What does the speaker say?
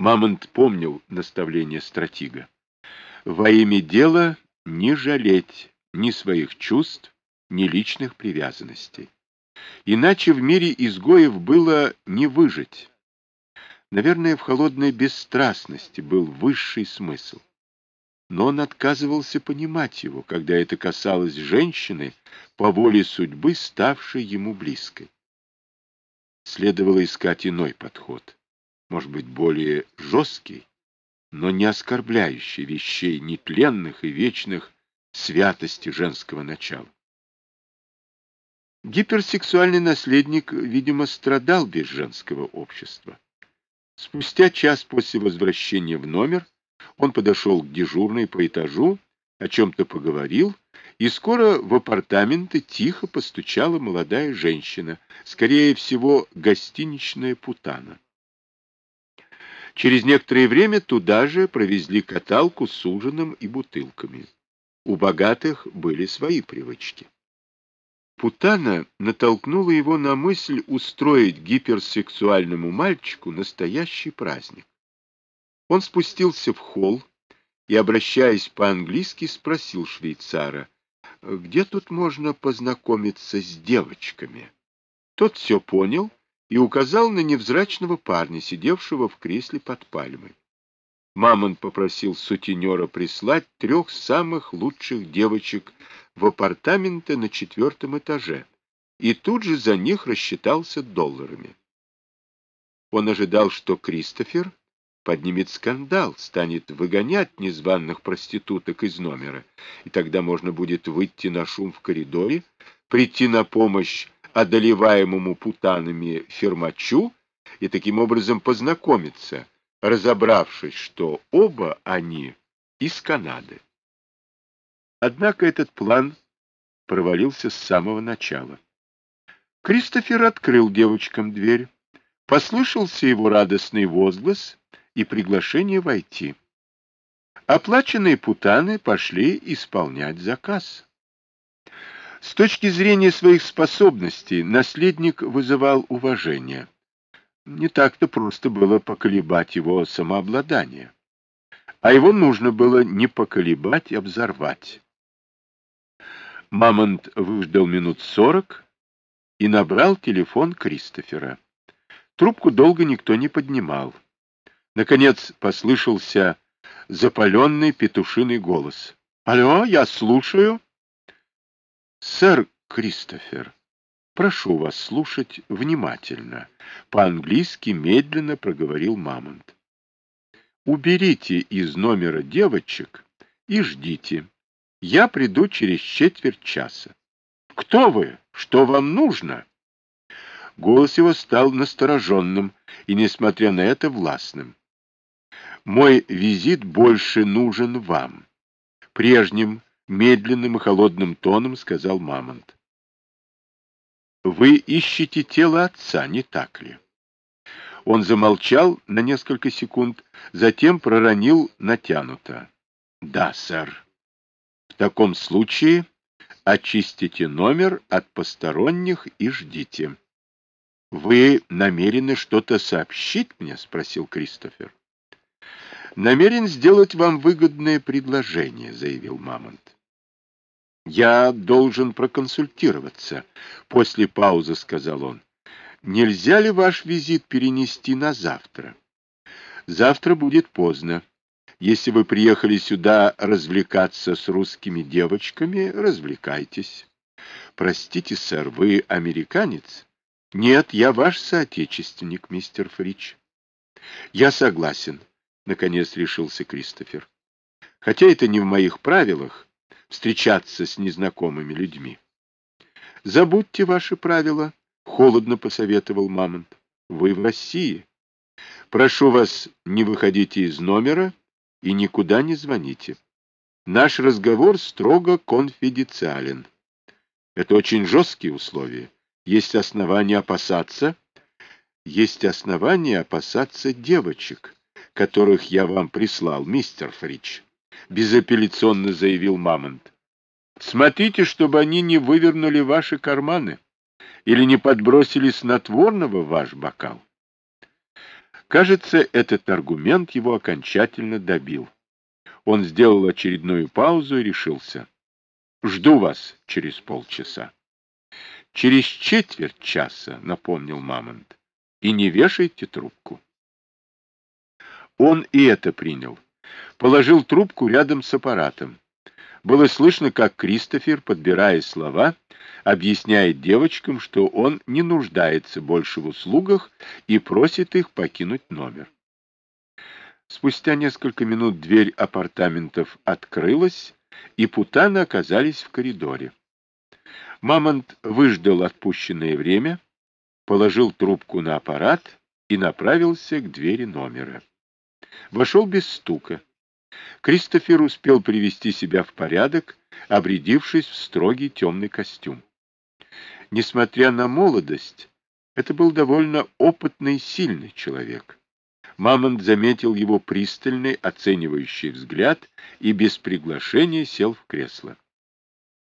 Мамонт помнил наставление стратега. Во имя дела не жалеть ни своих чувств, ни личных привязанностей. Иначе в мире изгоев было не выжить. Наверное, в холодной бесстрастности был высший смысл. Но он отказывался понимать его, когда это касалось женщины, по воле судьбы, ставшей ему близкой. Следовало искать иной подход может быть, более жесткий, но не оскорбляющий вещей нетленных и вечных святости женского начала. Гиперсексуальный наследник, видимо, страдал без женского общества. Спустя час после возвращения в номер он подошел к дежурной по этажу, о чем-то поговорил, и скоро в апартаменты тихо постучала молодая женщина, скорее всего, гостиничная путана. Через некоторое время туда же провезли каталку с ужином и бутылками. У богатых были свои привычки. Путана натолкнула его на мысль устроить гиперсексуальному мальчику настоящий праздник. Он спустился в холл и, обращаясь по-английски, спросил швейцара, где тут можно познакомиться с девочками. Тот все понял и указал на невзрачного парня, сидевшего в кресле под пальмой. Мамонт попросил сутенера прислать трех самых лучших девочек в апартаменты на четвертом этаже, и тут же за них рассчитался долларами. Он ожидал, что Кристофер поднимет скандал, станет выгонять незваных проституток из номера, и тогда можно будет выйти на шум в коридоре, прийти на помощь одолеваемому путанами фермачу и таким образом познакомиться, разобравшись, что оба они из Канады. Однако этот план провалился с самого начала. Кристофер открыл девочкам дверь, послышался его радостный возглас и приглашение войти. Оплаченные путаны пошли исполнять заказ. С точки зрения своих способностей наследник вызывал уважение. Не так-то просто было поколебать его самообладание. А его нужно было не поколебать, а взорвать. Мамонт выждал минут сорок и набрал телефон Кристофера. Трубку долго никто не поднимал. Наконец послышался запаленный петушиный голос. «Алло, я слушаю». Сэр Кристофер, прошу вас слушать внимательно. По-английски медленно проговорил Мамонт. Уберите из номера девочек и ждите. Я приду через четверть часа. Кто вы? Что вам нужно? Голос его стал настороженным и, несмотря на это, властным. Мой визит больше нужен вам. Прежним медленным и холодным тоном сказал Мамонт. «Вы ищете тело отца, не так ли?» Он замолчал на несколько секунд, затем проронил натянуто. «Да, сэр. В таком случае очистите номер от посторонних и ждите». «Вы намерены что-то сообщить мне?» — спросил Кристофер. «Намерен сделать вам выгодное предложение», — заявил Мамонт. «Я должен проконсультироваться», — после паузы сказал он. «Нельзя ли ваш визит перенести на завтра?» «Завтра будет поздно. Если вы приехали сюда развлекаться с русскими девочками, развлекайтесь». «Простите, сэр, вы американец?» «Нет, я ваш соотечественник, мистер Фрич». «Я согласен», — наконец решился Кристофер. «Хотя это не в моих правилах, встречаться с незнакомыми людьми. Забудьте ваши правила, холодно посоветовал Мамонт. Вы в России. Прошу вас, не выходите из номера и никуда не звоните. Наш разговор строго конфиденциален. Это очень жесткие условия. Есть основания опасаться, есть основания опасаться девочек, которых я вам прислал, мистер Фрич безапелляционно заявил Мамонт. Смотрите, чтобы они не вывернули ваши карманы или не подбросили снотворного в ваш бокал. Кажется, этот аргумент его окончательно добил. Он сделал очередную паузу и решился. «Жду вас через полчаса». «Через четверть часа», — напомнил Мамонт, — «и не вешайте трубку». Он и это принял. Положил трубку рядом с аппаратом. Было слышно, как Кристофер, подбирая слова, объясняет девочкам, что он не нуждается больше в услугах и просит их покинуть номер. Спустя несколько минут дверь апартаментов открылась, и путаны оказались в коридоре. Мамонт выждал отпущенное время, положил трубку на аппарат и направился к двери номера. Вошел без стука. Кристофер успел привести себя в порядок, обрядившись в строгий темный костюм. Несмотря на молодость, это был довольно опытный и сильный человек. Мамонт заметил его пристальный, оценивающий взгляд и без приглашения сел в кресло.